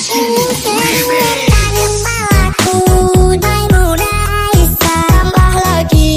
Tambah lagi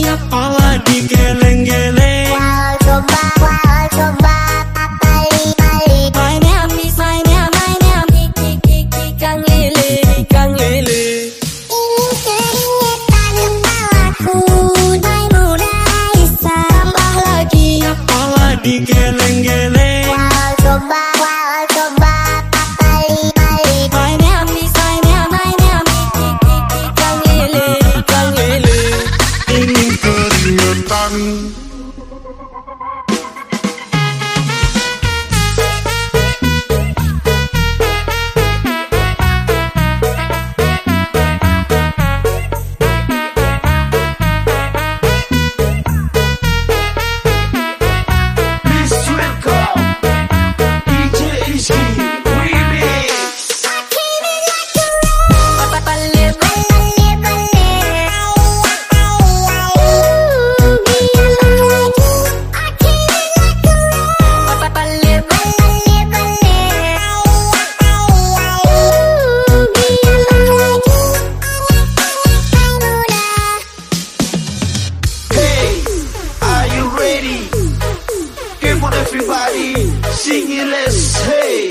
ridiculous. Hey,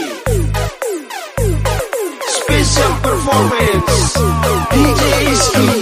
special performance. DJ Ski.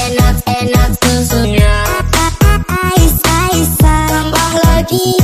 Enak-enak susunya Ais, ais, tambah lagi